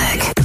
music.